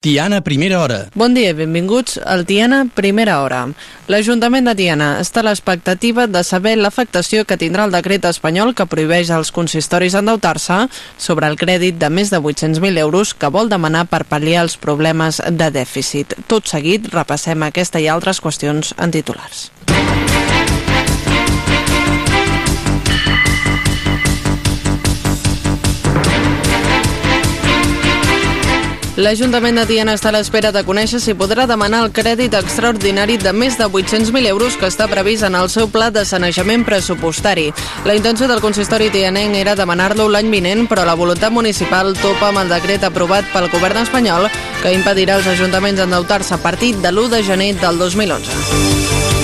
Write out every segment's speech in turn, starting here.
Tiana Primera Hora. Bon dia i benvinguts al Tiana Primera Hora. L'Ajuntament de Tiana està a l'expectativa de saber l'afectació que tindrà el decret espanyol que prohibeix als consistoris endeutar-se sobre el crèdit de més de 800.000 euros que vol demanar per pal·liar els problemes de dèficit. Tot seguit repassem aquesta i altres qüestions en titulars. L'Ajuntament de Tiana està a l'espera de conèixer si podrà demanar el crèdit extraordinari de més de 800.000 euros que està previst en el seu pla de sanejament pressupostari. La intenció del consistori tianenc era demanar-lo l'any vinent, però la voluntat municipal topa amb el decret aprovat pel govern espanyol que impedirà als ajuntaments endeutar-se a partir de l'1 de gener del 2011.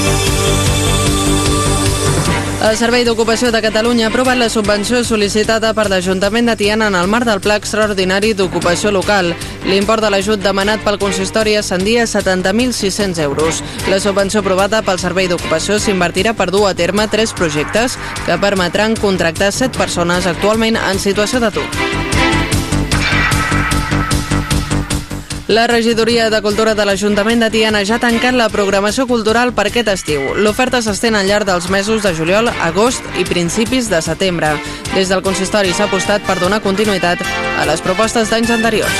El Servei d'Ocupació de Catalunya ha aprovat la subvenció sol·licitada per l'Ajuntament de Tiana en el marc del Pla Extraordinari d'Ocupació Local. L'import de l'ajut demanat pel consistori ascendia a 70.600 euros. La subvenció aprovada pel Servei d'Ocupació s'invertirà per dur a terme tres projectes que permetran contractar set persones actualment en situació d'atur. La regidoria de Cultura de l'Ajuntament de Tiana ja ha tancat la programació cultural per aquest estiu. L'oferta s'estén al llarg dels mesos de juliol, agost i principis de setembre. Des del consistori s'ha apostat per donar continuïtat a les propostes d'anys anteriors.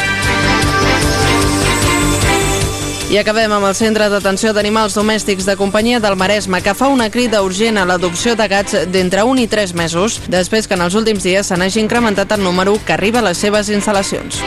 I acabem amb el Centre d'Atenció d'Animals Domèstics de Companyia del Maresme, que fa una crida urgent a l'adopció de gats d'entre 1 i 3 mesos, després que en els últims dies se n'hagi incrementat el número que arriba a les seves instal·lacions.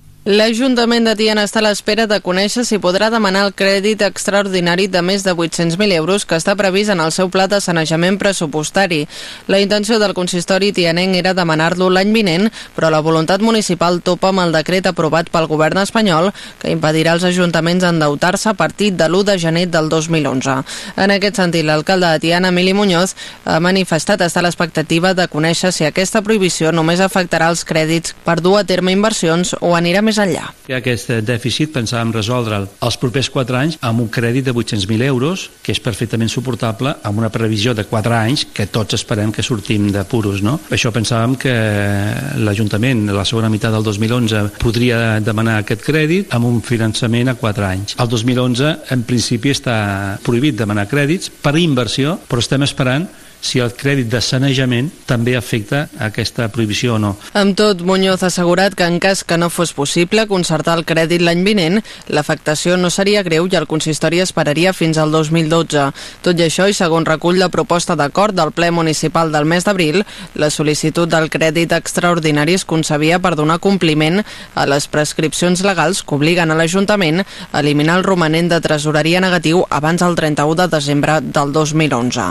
L'Ajuntament de Tiana està a l'espera de conèixer si podrà demanar el crèdit extraordinari de més de 800.000 euros que està previst en el seu pla de sanejament pressupostari. La intenció del consistori tianenc era demanar-lo l'any vinent, però la voluntat municipal topa amb el decret aprovat pel govern espanyol que impedirà als ajuntaments endeutar-se a partir de l'1 de gener del 2011. En aquest sentit, l'alcalde de Tiana, Emili Muñoz, ha manifestat estar a l'expectativa de conèixer si aquesta prohibició només afectarà els crèdits per dur a terme inversions o anirà més més enllà. Aquest dèficit pensàvem resoldre'l els propers 4 anys amb un crèdit de 800.000 euros, que és perfectament suportable amb una previsió de 4 anys que tots esperem que sortim de puros. No? Això pensàvem que l'Ajuntament, la segona meitat del 2011, podria demanar aquest crèdit amb un finançament a 4 anys. El 2011, en principi, està prohibit demanar crèdits per inversió, però estem esperant si el crèdit de sanejament també afecta aquesta prohibició o no. Amb tot, Muñoz ha assegurat que en cas que no fos possible concertar el crèdit l'any vinent, l'afectació no seria greu i el consistori esperaria fins al 2012. Tot i això, i segons recull la proposta d'acord del ple municipal del mes d'abril, la sol·licitud del crèdit extraordinari es concebia per donar compliment a les prescripcions legals que obliguen a l'Ajuntament a eliminar el romanent de tresoreria negatiu abans del 31 de desembre del 2011.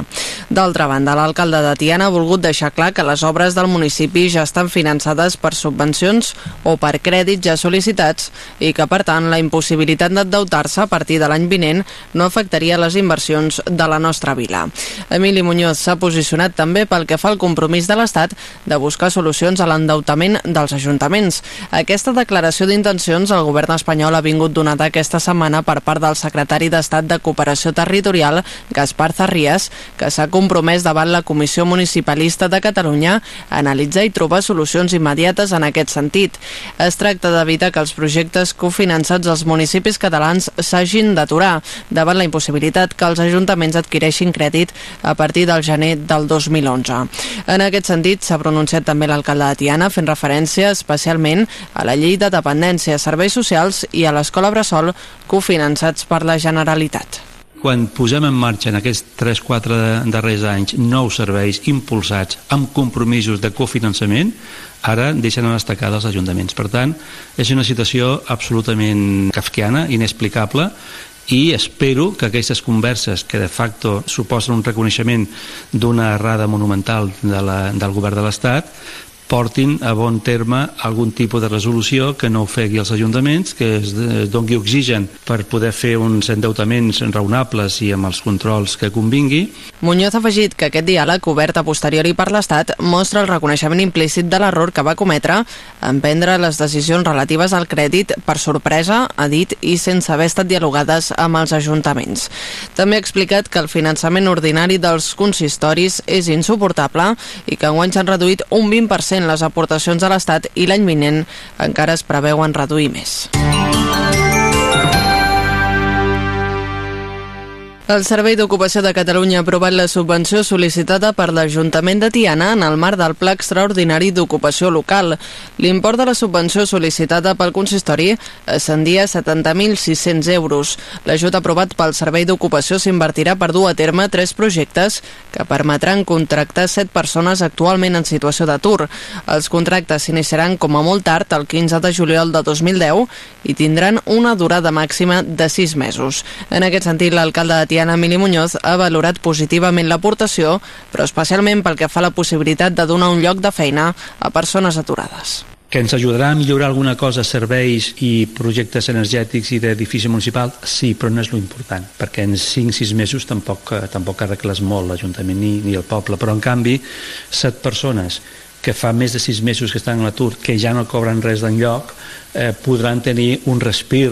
D'altra banda, banda, l'alcalde de Tiana ha volgut deixar clar que les obres del municipi ja estan finançades per subvencions o per crèdits ja sol·licitats i que, per tant, la impossibilitat d'endeutar-se a partir de l'any vinent no afectaria les inversions de la nostra vila. Emili Muñoz s'ha posicionat també pel que fa al compromís de l'Estat de buscar solucions a l'endeutament dels ajuntaments. Aquesta declaració d'intencions el govern espanyol ha vingut donada aquesta setmana per part del secretari d'Estat de Cooperació Territorial, Gaspar Zarrias, que s'ha compromès davant la Comissió Municipalista de Catalunya a analitzar i trobar solucions immediates en aquest sentit. Es tracta d'evitar que els projectes cofinançats als municipis catalans s'hagin d'aturar davant la impossibilitat que els ajuntaments adquireixin crèdit a partir del gener del 2011. En aquest sentit, s'ha pronunciat també l'alcalde de Tiana fent referència especialment a la llei de dependència, serveis socials i a l'escola Bressol cofinançats per la Generalitat quan posem en marxa en aquests 3-4 darrers anys nous serveis impulsats amb compromisos de cofinançament, ara deixen a l'estacada els ajuntaments. Per tant, és una situació absolutament kafkiana, inexplicable, i espero que aquestes converses que de facto suposen un reconeixement d'una errada monumental de la, del govern de l'Estat portin a bon terme algun tipus de resolució que no ofegui els ajuntaments, que es dongui oxigen per poder fer uns endeutaments raonables i amb els controls que convingui. Muñoz ha afegit que aquest diàleg obert a posteriori per l'Estat mostra el reconeixement implícit de l'error que va cometre en prendre les decisions relatives al crèdit per sorpresa, ha dit, i sense haver estat dialogades amb els ajuntaments. També ha explicat que el finançament ordinari dels consistoris és insuportable i que enguany s'han reduït un 20% les aportacions a l'Estat i l'any vinent encara es preveuen reduir més. El Servei d'Ocupació de Catalunya ha aprovat la subvenció sol·licitada per l'Ajuntament de Tiana en el marc del Pla Extraordinari d'Ocupació Local. L'import de la subvenció sol·licitada pel consistori ascendia a 70.600 euros. L'ajut aprovat pel Servei d'Ocupació s'invertirà per dur a terme tres projectes que permetran contractar set persones actualment en situació d'atur. Els contractes s'iniciaran com a molt tard el 15 de juliol de 2010 i tindran una durada màxima de sis mesos. En aquest sentit, l'alcalde de Tiana Diana Mili Muñoz ha valorat positivament l'aportació, però especialment pel que fa a la possibilitat de donar un lloc de feina a persones aturades que ens ajudarà a millorar alguna cosa serveis i projectes energètics i d'edifici municipal? Sí, però no és lo important, perquè en 5-6 mesos tampoc, eh, tampoc arregles molt l'Ajuntament ni, ni el poble, però en canvi, set persones que fa més de 6 mesos que estan a l'atur, que ja no cobren res d'enlloc, eh, podran tenir un respir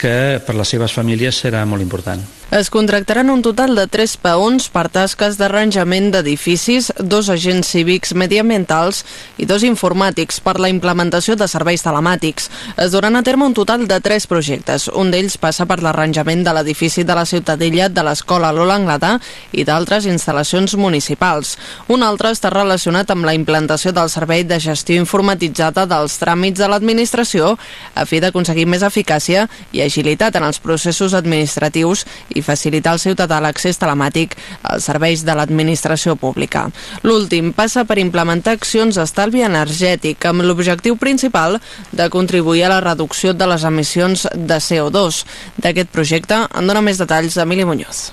que per les seves famílies serà molt important. Es contractaran un total de 3 peons per tasques d'arranjament d'edificis, dos agents cívics mediambientals i dos informàtics per la implementació de serveis telemàtics. Es duran a terme un total de 3 projectes. Un d'ells passa per l'arranjament de l'edifici de la Ciutadella de l'Escola Lola Anglada i d'altres instal·lacions municipals. Un altre està relacionat amb la implantació del servei de gestió informatitzada dels tràmits de l'administració a fi d'aconseguir més eficàcia i agilitat en els processos administratius i facilitar al ciutadà l'accés telemàtic als serveis de l'administració pública. L'últim passa per implementar accions d'estalvi energètic amb l'objectiu principal de contribuir a la reducció de les emissions de CO2. D'aquest projecte en dona més detalls Emili Muñoz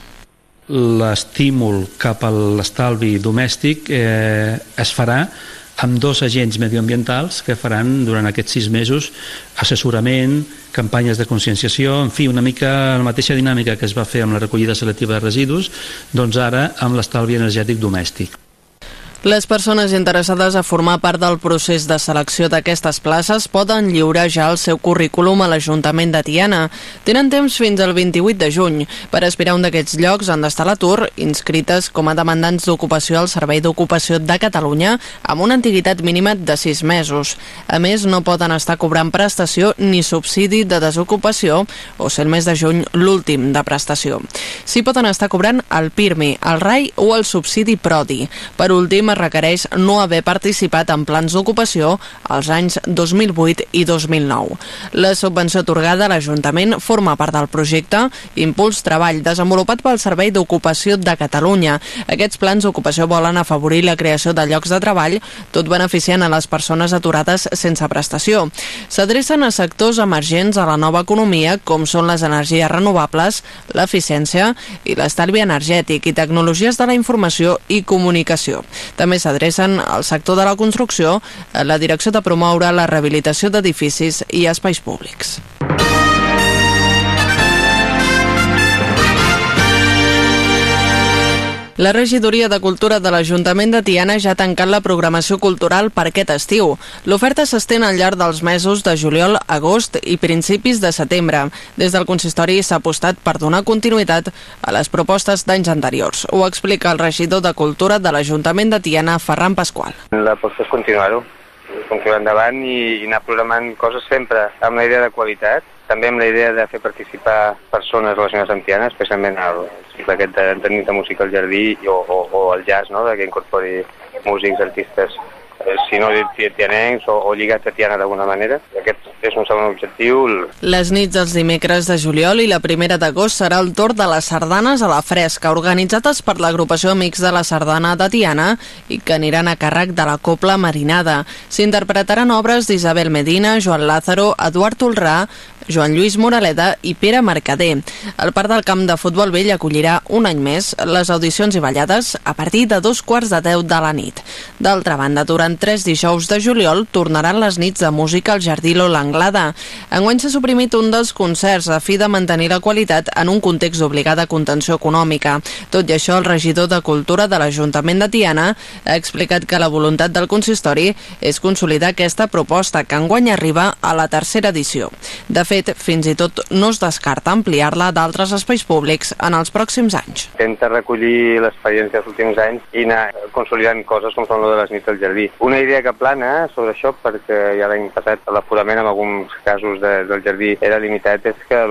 l'estímul cap a l'estalvi domèstic eh, es farà amb dos agents medioambientals que faran durant aquests sis mesos assessorament, campanyes de conscienciació, en fi, una mica la mateixa dinàmica que es va fer amb la recollida selectiva de residus, doncs ara amb l'estalvi energètic domèstic. Les persones interessades a formar part del procés de selecció d'aquestes places poden lliurar ja el seu currículum a l'Ajuntament de Tiana. Tenen temps fins al 28 de juny. Per aspirar un d'aquests llocs han d'estar a l'atur, inscrites com a demandants d'ocupació al Servei d'Ocupació de Catalunya amb una antiguitat mínima de 6 mesos. A més, no poden estar cobrant prestació ni subsidi de desocupació o ser el mes de juny l'últim de prestació. Sí poden estar cobrant el PIRMI, el RAI o el subsidi PRODI. Per últim, es requereix no haver participat en plans d'ocupació als anys 2008 i 2009. La subvenció atorgada a l'Ajuntament forma part del projecte Impuls Treball, desenvolupat pel Servei d'Ocupació de Catalunya. Aquests plans d'ocupació volen afavorir la creació de llocs de treball, tot beneficiant a les persones aturades sense prestació. S'adrecen a sectors emergents a la nova economia, com són les energies renovables, l'eficiència i l'estalvi energètic i tecnologies de la informació i comunicació. També s'adrecen al sector de la construcció a la direcció de promoure la rehabilitació d'edificis i espais públics. La regidoria de Cultura de l'Ajuntament de Tiana ja ha tancat la programació cultural per aquest estiu. L'oferta s'estén al llarg dels mesos de juliol, agost i principis de setembre. Des del consistori s'ha apostat per donar continuïtat a les propostes d'anys anteriors. Ho explica el regidor de Cultura de l'Ajuntament de Tiana, Ferran Pasqual. L'aposta és continuar-ho, continuar endavant i, i anar programant coses sempre amb la idea de qualitat també amb la idea de fer participar persones relacionades amb Tiana, especialment cicle aquest nit de música al jardí o, o, o el jazz, no? de que incorpori músics, artistes Eh, si no tianencs o, o lligats a Tiana d'alguna manera. Aquest és un segon objectiu. Les nits dels dimecres de juliol i la primera d'agost serà el torn de les sardanes a la fresca, organitzades per l'agrupació Amics de la Sardana de Tiana i que aniran a càrrec de la Copla Marinada. S'interpretaran obres d'Isabel Medina, Joan Lázaro, Eduard Tolrà, Joan Lluís Moraleda i Pere Mercader. El Parc del Camp de Futbol Vell acollirà un any més les audicions i ballades a partir de dos quarts de deu de la nit. D'altra banda, durant tres dijous de juliol tornaran les nits de música al Jardí L'Anglada. Enguany s'ha suprimit un dels concerts a fi de mantenir la qualitat en un context d'obligada contenció econòmica. Tot i això, el regidor de Cultura de l'Ajuntament de Tiana ha explicat que la voluntat del consistori és consolidar aquesta proposta que enguany arriba a la tercera edició. De fet, fins i tot no es descarta ampliar-la d'altres espais públics en els pròxims anys. Intenta recollir l'experiència dels últims anys i anar consolidant coses com són lo de les nits al jardí. Una idea que plana sobre això, perquè ja l'any passat l'aforament en alguns casos de, del jardí era limitat, és que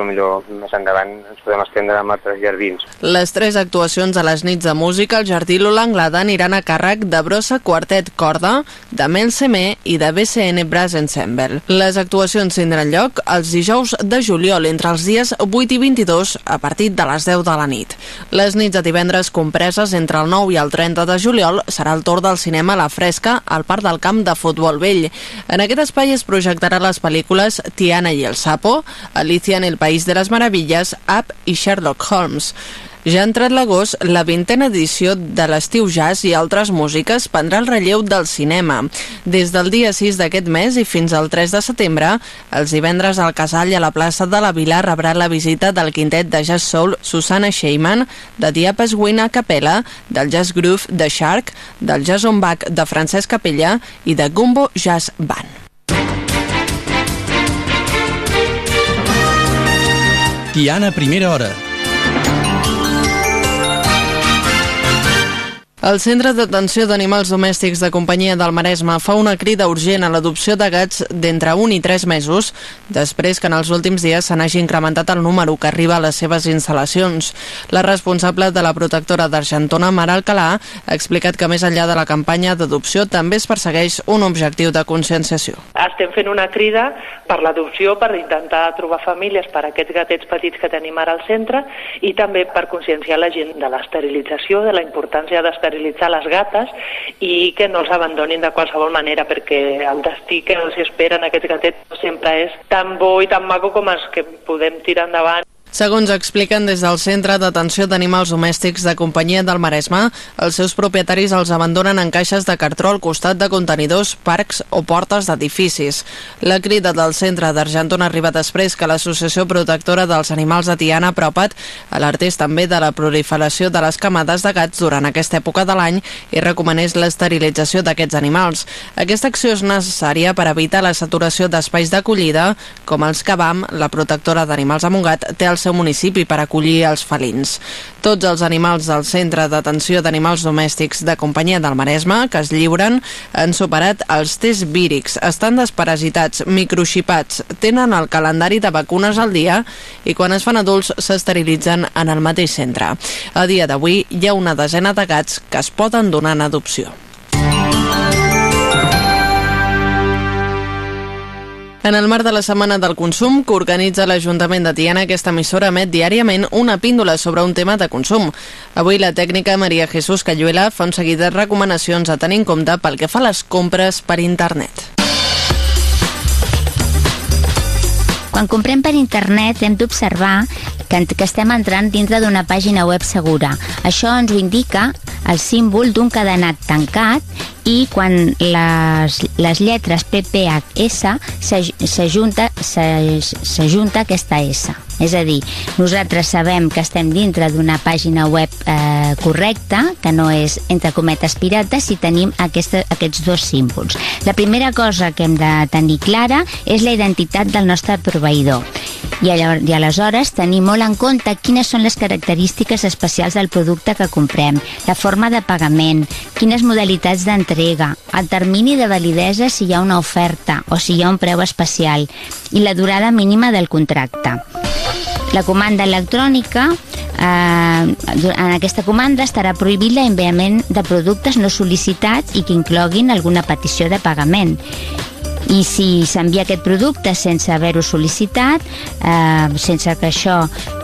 potser més endavant ens podem estendre amb altres jardins. Les tres actuacions a les nits de música al Jardí L'Anglada aniran a càrrec de Brossa Quartet Corda, de Mel Semé i de BCN Brass Ensemble. Les actuacions tindran lloc els dijous de juliol entre els dies 8 i 22 a partir de les 10 de la nit. Les nits de divendres compreses entre el 9 i el 30 de juliol serà el torn del cinema la fresca al Parc del Camp de Futbol Vell. En aquest espai es projectaran les pel·lícules Tiana i el Sapo, Alicia en el País de les Meravilles, Up i Sherlock Holmes. Ja ha entrat l'agost, la vintena edició de l'estiu jazz i altres músiques prendrà el relleu del cinema. Des del dia 6 d'aquest mes i fins al 3 de setembre, els divendres al Casal i a la plaça de la Vila rebrà la visita del quintet de jazz soul Susana Sheyman, de Diapes Wina Capella, del jazz groove de Shark, del jazz on back de Francesc Capella i de Gumbo Jazz Band. Tiana Primera Hora. El Centre d'Atenció d'Animals Domèstics de Companyia del Maresme fa una crida urgent a l'adopció de gats d'entre 1 i 3 mesos, després que en els últims dies se n'hagi incrementat el número que arriba a les seves instal·lacions. La responsable de la protectora d'Argentona, Mara Alcalà, ha explicat que més enllà de la campanya d'adopció també es persegueix un objectiu de conscienciació. Estem fent una crida per l'adopció, per intentar trobar famílies per a aquests gatets petits que tenim ara al centre i també per conscienciar la gent de l'esterilització, de la importància d'esterilització esterilitzar les gates i que no els abandonin de qualsevol manera perquè el destí que els espera en aquests gatets sempre és tan bo i tan maco com els que podem tirar endavant. Segons expliquen des del Centre d'Atenció d'Animals Domèstics de Companyia del Maresme, els seus propietaris els abandonen en caixes de cartró al costat de contenidors, parcs o portes d'edificis. La crida del centre d'Argentona arriba després que l'Associació Protectora dels Animals de Tiana, Propat, alertés també de la proliferació de les camades de gats durant aquesta època de l'any i recomanés l'esterilització d'aquests animals. Aquesta acció és necessària per evitar la saturació d'espais d'acollida, com els que vam, la protectora d'animals a Montgat, té el seu municipi per acollir els felins. Tots els animals del Centre d'Atenció d'Animals Domèstics de Companyia del Maresme que es lliuren han superat els tests vírics, estan desparasitats, microxipats, tenen el calendari de vacunes al dia i quan es fan adults s'esterilitzen en el mateix centre. A dia d'avui hi ha una desena de gats que es poden donar en adopció. En el marc de la Setmana del Consum que organitza l'Ajuntament de Tiana, aquesta emissora emet diàriament una píndola sobre un tema de consum. Avui la tècnica Maria Jesús Cayuela fa un seguit de recomanacions a tenir en compte pel que fa a les compres per internet. Quan comprem per internet hem d'observar que, que estem entrant dintre d'una pàgina web segura. Això ens ho indica el símbol d'un cadenat tancat i quan les, les lletres PPHS s'ajunta aquesta S. És a dir, nosaltres sabem que estem dintre d'una pàgina web eh, correcta, que no és entre cometes pirata, si tenim aquesta, aquests dos símbols. La primera cosa que hem de tenir clara és la identitat del nostre proveïdor. I, I aleshores tenir molt en compte quines són les característiques especials del producte que comprem, la forma de pagament, quines modalitats d'entrega, el termini de validesa si hi ha una oferta o si hi ha un preu especial i la durada mínima del contracte. La comanda electrònica eh, en aquesta comanda estarà prohibit l'enviament de productes no sol·licitats i que incloguin alguna petició de pagament. I si s'envia aquest producte sense haver-ho sol·licitat, eh, sense que això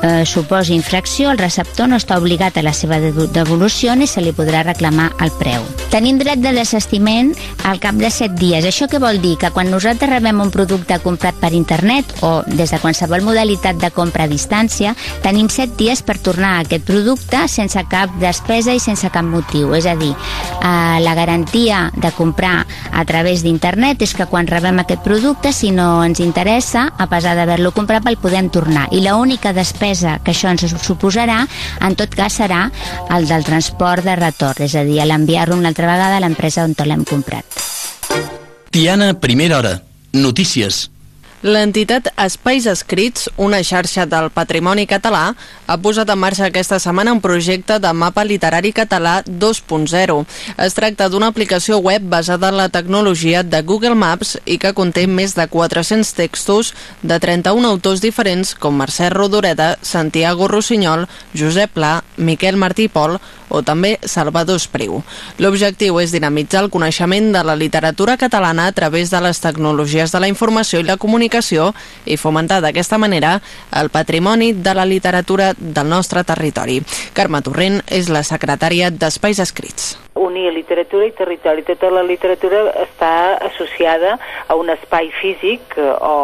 eh, suposi infracció, el receptor no està obligat a la seva devolució ni se li podrà reclamar el preu. Tenim dret de desestiment al cap de 7 dies. Això què vol dir? Que quan nosaltres rebem un producte comprat per internet o des de qualsevol modalitat de compra a distància, tenim 7 dies per tornar aquest producte sense cap despesa i sense cap motiu. És a dir, eh, la garantia de comprar a través d'internet és que quan rebem aquest producte, si no ens interessa, a pesar d'haver-lo comprat, el podem tornar. I l'única despesa que això ens suposarà, en tot cas, serà el del transport de retorn, és a dir, l'enviar-lo una altra vegada a l'empresa on l'hem comprat. Tiana, primera hora. Notícies. L'entitat Espais Escrits, una xarxa del patrimoni català, ha posat en marxa aquesta setmana un projecte de mapa literari català 2.0. Es tracta d'una aplicació web basada en la tecnologia de Google Maps i que conté més de 400 textos de 31 autors diferents com Mercè Rodoreda, Santiago Rossinyol, Josep Pla, Miquel Martí Pol o també Salvador Espriu. L'objectiu és dinamitzar el coneixement de la literatura catalana a través de les tecnologies de la informació i la comunicació i fomentar d'aquesta manera el patrimoni de la literatura del nostre territori. Carme Torrent és la secretària d'Espais Escrits unir literatura i territori. Tota la literatura està associada a un espai físic eh, o,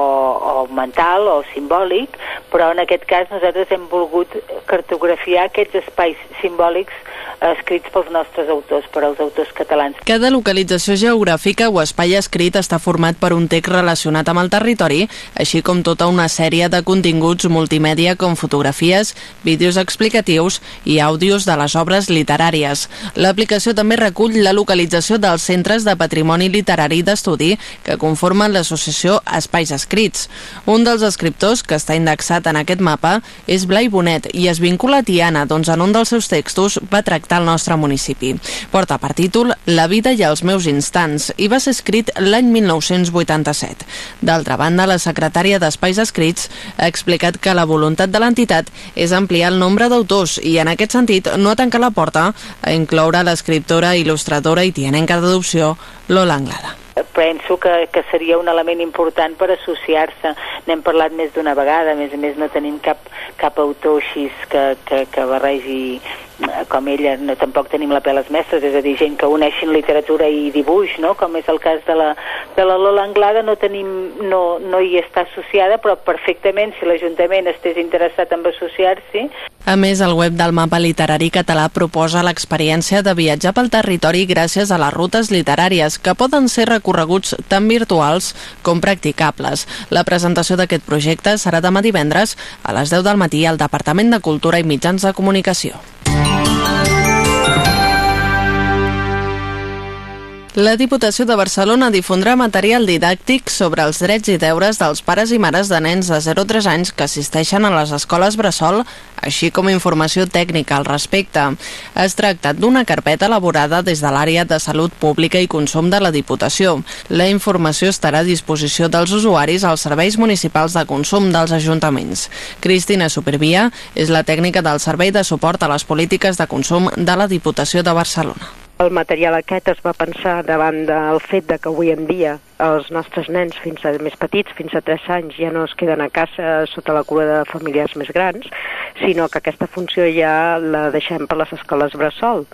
o mental o simbòlic, però en aquest cas nosaltres hem volgut cartografiar aquests espais simbòlics escrits pels nostres autors, per als autors catalans. Cada localització geogràfica o espai escrit està format per un text relacionat amb el territori, així com tota una sèrie de continguts multimèdia com fotografies, vídeos explicatius i àudios de les obres literàries. L'aplicació també recull la localització dels centres de patrimoni literari d'estudi que conformen l'associació Espais Escrits. Un dels escriptors que està indexat en aquest mapa és Blai Bonet i es vincula a Tiana, doncs en un dels seus textos va tractar al nostre municipi. Porta per títol La vida i els meus instants i va ser escrit l'any 1987. D'altra banda, la secretària d'Espais Escrits ha explicat que la voluntat de l'entitat és ampliar el nombre d'autors i en aquest sentit no ha tancat la porta a incloure l'escriptora, il·lustradora i tianenca d'adopció Lola Anglada penso que, que seria un element important per associar-se. N'hem parlat més d'una vegada, a més a més no tenim cap, cap autor així que, que, que barregi com ella, no, tampoc tenim la peles mestres, és a dir, gent que uneixin literatura i dibuix, no? com és el cas de la, de la Lola Anglada, no, tenim, no, no hi està associada, però perfectament, si l'Ajuntament estés interessat en associar-s'hi, a més, el web del mapa literari català proposa l'experiència de viatjar pel territori gràcies a les rutes literàries, que poden ser recorreguts tant virtuals com practicables. La presentació d'aquest projecte serà demà divendres a les 10 del matí al Departament de Cultura i Mitjans de Comunicació. La Diputació de Barcelona difondrà material didàctic sobre els drets i deures dels pares i mares de nens de 0 a 3 anys que assisteixen a les escoles Bressol, així com informació tècnica al respecte. Es tracta d'una carpeta elaborada des de l'àrea de salut pública i consum de la Diputació. La informació estarà a disposició dels usuaris als serveis municipals de consum dels ajuntaments. Cristina Supervia és la tècnica del Servei de Suport a les Polítiques de Consum de la Diputació de Barcelona. El material aquest es va pensar davant del fet de que avui en dia els nostres nens fins a més petits, fins a 3 anys, ja no es queden a casa sota la cura de familiars més grans, sinó que aquesta funció ja la deixem per les escoles bressol.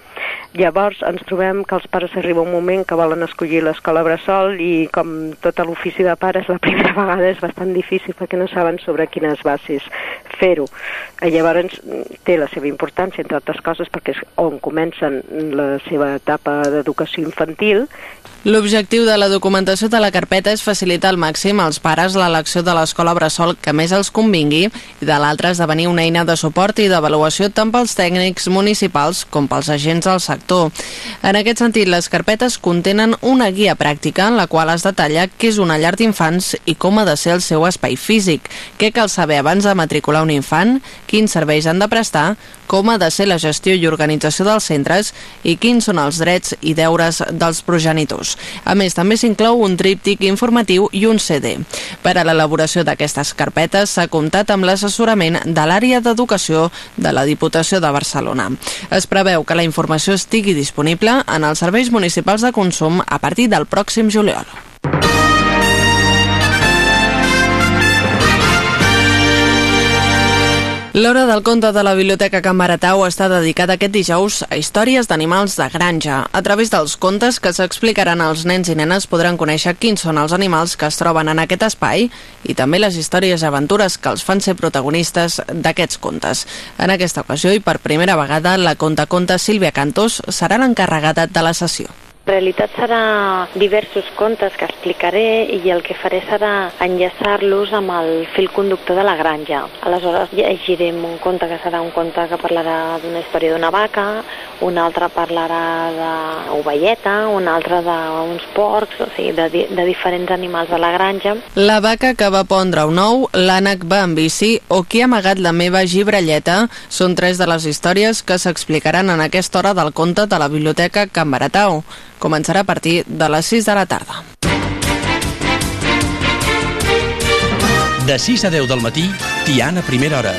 Llavors ens trobem que els pares arriba un moment que volen escollir l'escola bressol i com tot l'ofici de pares la primera vegada és bastant difícil perquè no saben sobre quines bases fer-ho. Llavors té la seva importància, entre altres coses, perquè és on comencen la seva etapa d'educació infantil L'objectiu de la documentació de la carpeta és facilitar al màxim als pares l'elecció de l'escola Bressol que més els convingui i de l'altra esdevenir una eina de suport i d'avaluació tant pels tècnics municipals com pels agents del sector. En aquest sentit, les carpetes contenen una guia pràctica en la qual es detalla què és una llar d'infants i com ha de ser el seu espai físic, què cal saber abans de matricular un infant, quins serveis han de prestar, com ha de ser la gestió i organització dels centres i quins són els drets i deures dels progenitors. A més, també s'inclou un tríptic informatiu i un CD. Per a l'elaboració d'aquestes carpetes s'ha comptat amb l'assessorament de l'àrea d'educació de la Diputació de Barcelona. Es preveu que la informació estigui disponible en els serveis municipals de consum a partir del pròxim juliol. L'hora del conte de la Biblioteca Can Baratau està dedicada aquest dijous a històries d'animals de granja. A través dels contes que s'explicaran als nens i nenes podran conèixer quins són els animals que es troben en aquest espai i també les històries i aventures que els fan ser protagonistes d'aquests contes. En aquesta ocasió i per primera vegada, la conta-conta Sílvia Cantos serà l'encarregada de la sessió. Realitat serà diversos contes que explicaré i el que faré serà enllaçar-los amb el fil conductor de la granja. Aleshores llegirem un conte que serà un conte que parlarà d'una història d'una vaca, un altre parlarà d'ovelleta, un altre d'uns porcs, o sigui, de, de diferents animals de la granja. La vaca que va pondre un ou, l'ànec va en bici o qui ha amagat la meva gibrelleta són tres de les històries que s'explicaran en aquesta hora del conte de la Biblioteca Can Baratau. Començarà a partir de les 6 de la tarda. De 6 a 10 del matí, Tiana Primera Hora.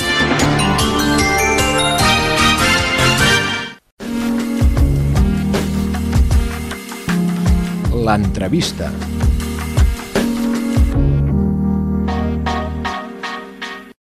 L'entrevista.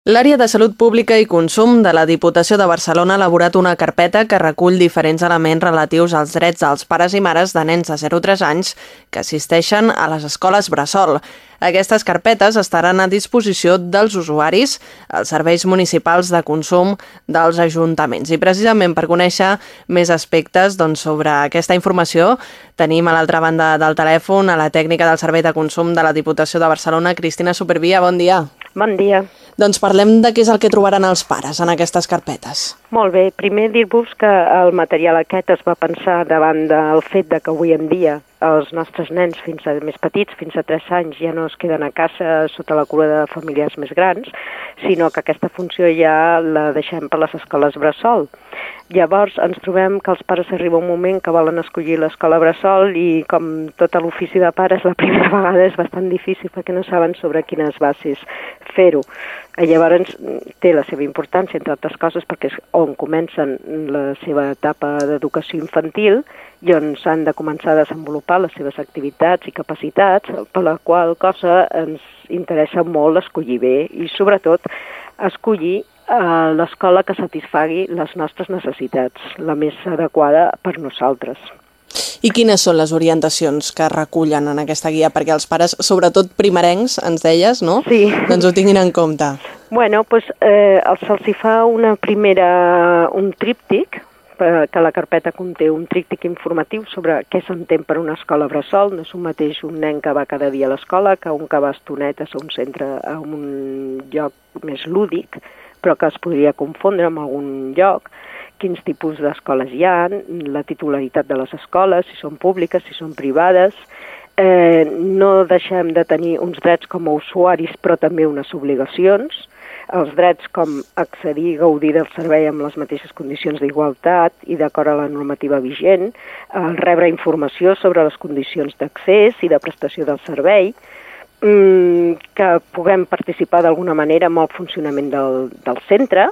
L'àrea de Salut Pública i Consum de la Diputació de Barcelona ha elaborat una carpeta que recull diferents elements relatius als drets dels pares i mares de nens de 0 a 3 anys que assisteixen a les escoles Bressol. Aquestes carpetes estaran a disposició dels usuaris als serveis municipals de consum dels ajuntaments. I precisament per conèixer més aspectes doncs, sobre aquesta informació tenim a l'altra banda del telèfon a la tècnica del Servei de Consum de la Diputació de Barcelona, Cristina Supervia. Bon dia. Bon dia. Doncs parlem de què és el que trobaran els pares en aquestes carpetes. Molt bé. Primer dir-vos que el material aquest es va pensar davant del fet de que avui en dia els nostres nens fins a més petits, fins a 3 anys, ja no es queden a casa sota la cura de famílies més grans, sinó que aquesta funció ja la deixem per les escoles bressol. Llavors ens trobem que els pares arriba un moment que volen escollir l'escola bressol i com tot l'ofici de pares la primera vegada és bastant difícil perquè no saben sobre quines bases fer-ho. Llavors té la seva importància, entre altres coses, perquè és on comencen la seva etapa d'educació infantil i on s'han de començar a desenvolupar les seves activitats i capacitats, per la qual cosa ens interessa molt escollir bé i sobretot escollir eh, l'escola que satisfagui les nostres necessitats, la més adequada per nosaltres. I quines són les orientacions que recullen en aquesta guia? Perquè els pares, sobretot primerencs, ens deies, no? Sí. Doncs ho tinguin en compte. Bueno, doncs eh, se'ls fa una primera, un tríptic, que la carpeta conté un tríptic informatiu sobre què s'entén per una escola bressol. No és un mateix un nen que va cada dia a l'escola que un que va estonetes a un centre, a un lloc més lúdic, però que es podria confondre amb algun lloc quins tipus d'escoles hi ha, la titularitat de les escoles, si són públiques, si són privades. Eh, no deixem de tenir uns drets com a usuaris, però també unes obligacions els drets com accedir i gaudir del servei amb les mateixes condicions d'igualtat i d'acord a la normativa vigent, el rebre informació sobre les condicions d'accés i de prestació del servei, mm, que puguem participar d'alguna manera amb el funcionament del, del centre,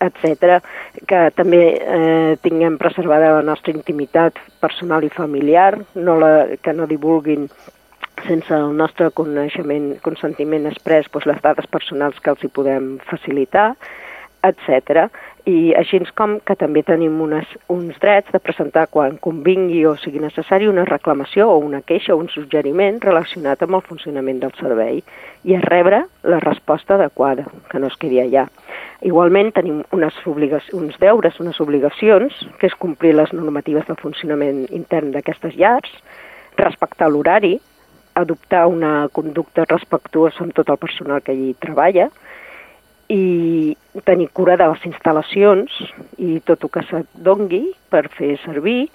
etc, que també eh, tinguem preservada la nostra intimitat personal i familiar, no la, que no divulguin sense el nostre coneixement, consentiment express, doncs les dades personals que els hi podem facilitar, etc. I així com que també tenim unes, uns drets de presentar quan convingui o sigui necessari una reclamació o una queixa o un suggeriment relacionat amb el funcionament del servei i a rebre la resposta adequada, que no es quedi allà. Igualment tenim unes uns deures, unes obligacions, que és complir les normatives de funcionament intern d'aquestes llars, respectar l'horari, adoptar una conducta respectuosa amb tot el personal que allí treballa i tenir cura de les instal·lacions i tot el que se't dongui per fer servir,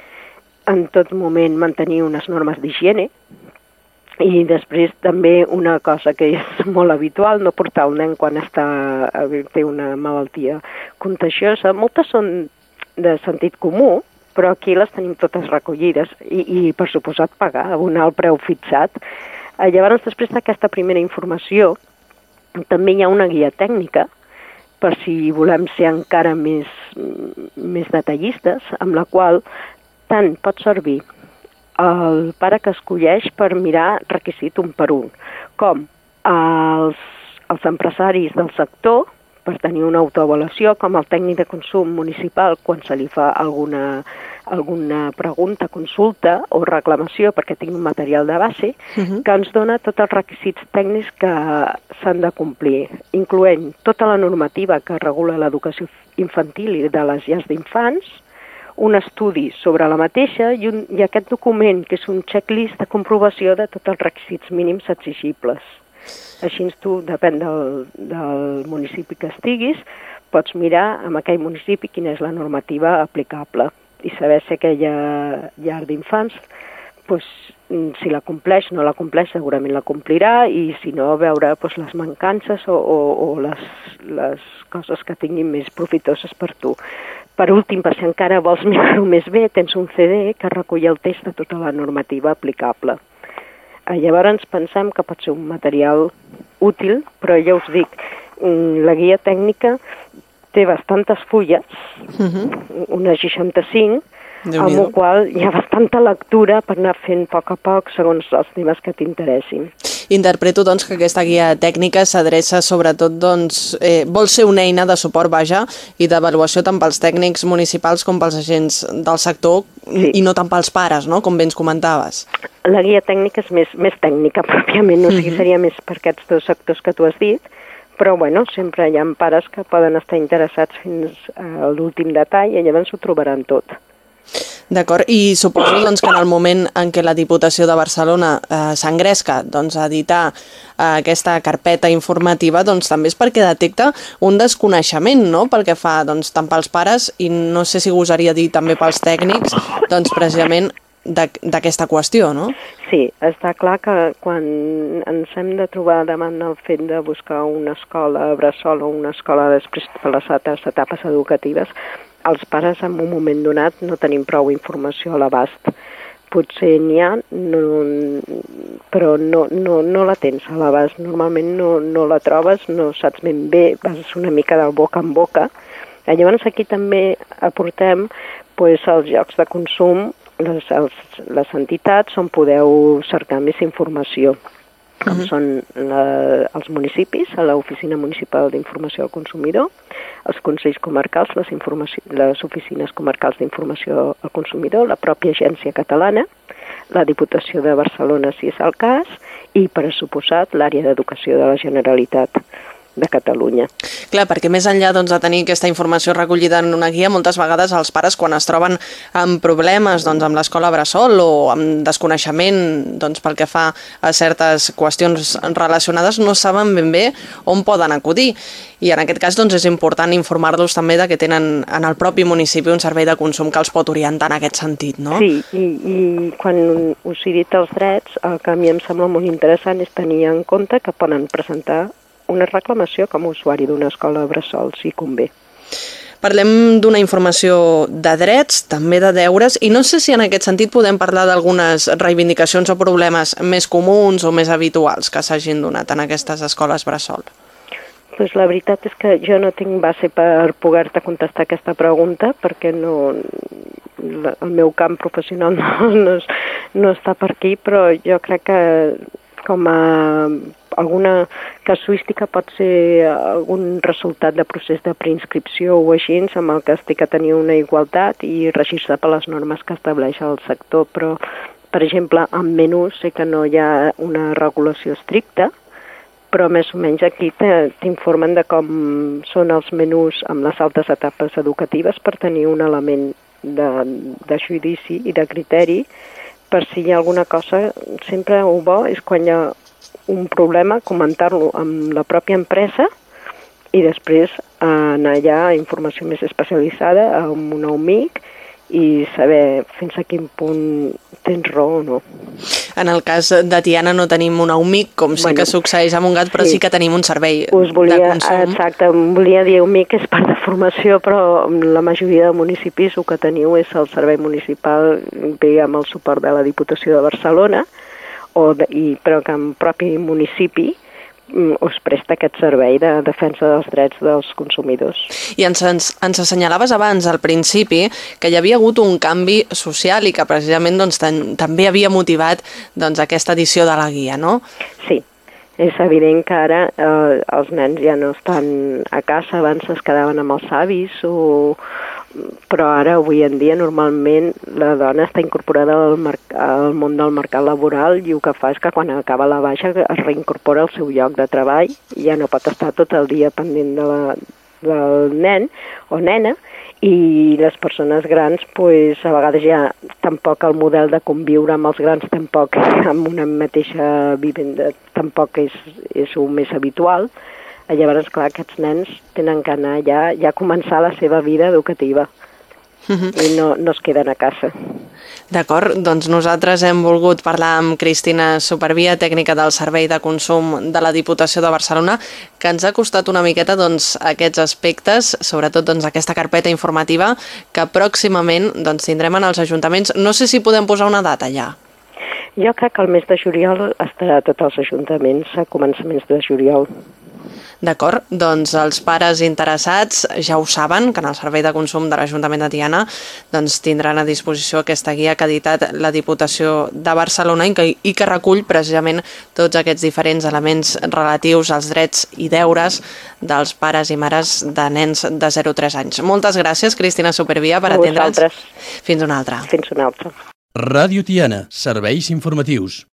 en tot moment mantenir unes normes d'higiene i després també una cosa que és molt habitual, no portar el nen quan està, té una malaltia contagiosa. Moltes són de sentit comú, però aquí les tenim totes recollides i, i per suposat, pagar, abonar el preu fixat. Eh, llavors, després d'aquesta primera informació, també hi ha una guia tècnica per si volem ser encara més, més detallistes, amb la qual tant pot servir el pare que escolleix per mirar requisit un per un, com els, els empresaris del sector per tenir una autoavaluació, com el tècnic de consum municipal quan se li fa alguna, alguna pregunta, consulta o reclamació perquè tingui un material de base, uh -huh. que ens dona tots els requisits tècnics que s'han de complir, incloent tota la normativa que regula l'educació infantil i de les llars d'infants, un estudi sobre la mateixa i, un, i aquest document, que és un checklist de comprovació de tots els requisits mínims exigibles. Així tu, depèn del, del municipi que estiguis, pots mirar en aquell municipi quina és la normativa aplicable i saber si aquella llar d'infants pues, si la compleix, no la compleix, segurament la complirà i si no, veure pues, les mancances o, o, o les, les coses que tinguin més profitoses per tu. Per últim, per si encara vols mirar-ho més bé, tens un CD que recull el text de tota la normativa aplicable. Eh, llavors pensem que pot ser un material útil, però ja us dic, mm, la guia tècnica té bastantes fulles, uh -huh. unes 65, amb el qual hi ha bastanta lectura per anar fent a poc a poc segons els temes que t'interessin. Interpreto doncs, que aquesta guia tècnica s'adreça sobretot, doncs, eh, vol ser una eina de suport, vaja, i d'avaluació tant pels tècnics municipals com pels agents del sector sí. i no tant pels pares, no?, com bé ens comentaves. La guia tècnica és més, més tècnica, pròpiament, no? o sigui, seria més per aquests dos sectors que tu has dit, però bueno, sempre hi ha pares que poden estar interessats fins a l'últim detall i llavors ho trobaran tot. D'acord, i suposo doncs, que en el moment en què la Diputació de Barcelona eh, s'engresca doncs, a editar eh, aquesta carpeta informativa, doncs també és perquè detecta un desconeixement no? pel que fa doncs, tant pels pares i no sé si gosaria dir també pels tècnics, doncs precisament d'aquesta qüestió, no? Sí, està clar que quan ens hem de trobar davant el fet de buscar una escola a Bressol o una escola després per les altres etapes educatives, els pares en un moment donat no tenim prou informació a l'abast. Potser n'hi ha, no, però no, no, no la tens a l'abast. Normalment no, no la trobes, no saps ben bé, vas una mica del boca en boca. Llavors aquí també aportem pues, els jocs de consum les, els, les entitats on podeu cercar més informació com uh -huh. són la, els municipis, a l'Oficina Municipal d'Informació al Consumidor, els Consells Comarcals, les, les oficines comarcals d'informació al consumidor, la pròpia agència catalana, la Diputació de Barcelona, si és el cas, i, per suposat, l'àrea d'educació de la Generalitat de Catalunya. Clar, perquè més enllà doncs, de tenir aquesta informació recollida en una guia, moltes vegades els pares quan es troben amb problemes doncs, amb l'escola Bressol o amb desconeixement doncs, pel que fa a certes qüestions relacionades no saben ben bé on poden acudir. I en aquest cas doncs, és important informar-los també de que tenen en el propi municipi un servei de consum que els pot orientar en aquest sentit, no? Sí, i, i quan us he dit els drets, el que a mi em sembla molt interessant és tenir en compte que poden presentar una reclamació com a usuari d'una escola bressol, si convé. Parlem d'una informació de drets, també de deures, i no sé si en aquest sentit podem parlar d'algunes reivindicacions o problemes més comuns o més habituals que s'hagin donat en aquestes escoles bressol. Pues la veritat és que jo no tinc base per poder-te contestar aquesta pregunta perquè no, el meu camp professional no, no, no està per aquí, però jo crec que com a alguna casuística pot ser algun resultat de procés de preinscripció o així, amb el que estic a tenir una igualtat i registrar per les normes que estableix el sector, però, per exemple, amb menús sé que no hi ha una regulació estricta, però més o menys aquí t'informen de com són els menús amb les altres etapes educatives per tenir un element de, de judici i de criteri per si hi ha alguna cosa, sempre ho bo és quan hi ha un problema, comentar-lo amb la pròpia empresa i després anar allà a informació més especialitzada amb un amic i saber fins a quin punt tens raó o no. En el cas de Tiana no tenim un UMIC, com sí bueno, que succeeix amb un gat, però sí, sí que tenim un servei Us volia, de consum. Exacte, em volia dir UMIC és part de formació, però la majoria de municipis el que teniu és el servei municipal, bé amb el suport de la Diputació de Barcelona, o de, i, però que en propi municipi us presta aquest servei de defensa dels drets dels consumidors. I ens, ens, ens assenyalaves abans, al principi, que hi havia hagut un canvi social i que precisament doncs, ten, també havia motivat doncs, aquesta edició de la guia, no? Sí, És evident que ara eh, els nens ja no estan a casa, abans es quedaven amb els avis, o... però ara, avui en dia, normalment la dona està incorporada al, al món del mercat laboral i el que fa és que quan acaba la baixa es reincorpora al seu lloc de treball i ja no pot estar tot el dia pendent de la, del nen o nena i les persones grans pues, a vegades ja tampoc el model de conviure amb els grans tampoc amb una mateixa vivenda tampoc és, és el més habitual llavors clar aquests nens tenen que anar ja, ja començar la seva vida educativa uh -huh. i no, no es queden a casa D'acord, doncs nosaltres hem volgut parlar amb Cristina Supervia, tècnica del Servei de Consum de la Diputació de Barcelona, que ens ha costat una miqueta doncs, aquests aspectes, sobretot doncs, aquesta carpeta informativa que pròximament doncs, tindrem en els ajuntaments. No sé si podem posar una data ja. Jo crec que el mes de juliol estarà a tots els ajuntaments a començaments de juliol. D'acord, doncs els pares interessats ja ho saben, que en el servei de consum de l'Ajuntament de Tiana doncs, tindran a disposició aquesta guia que ha editat la Diputació de Barcelona i que, i que recull precisament tots aquests diferents elements relatius als drets i deures dels pares i mares de nens de 0 a 3 anys. Moltes gràcies, Cristina Supervia, per atendre'ns. Fins una altra. Fins una altra. Ràdio Tiana, serveis informatius.